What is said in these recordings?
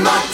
my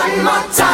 one more time.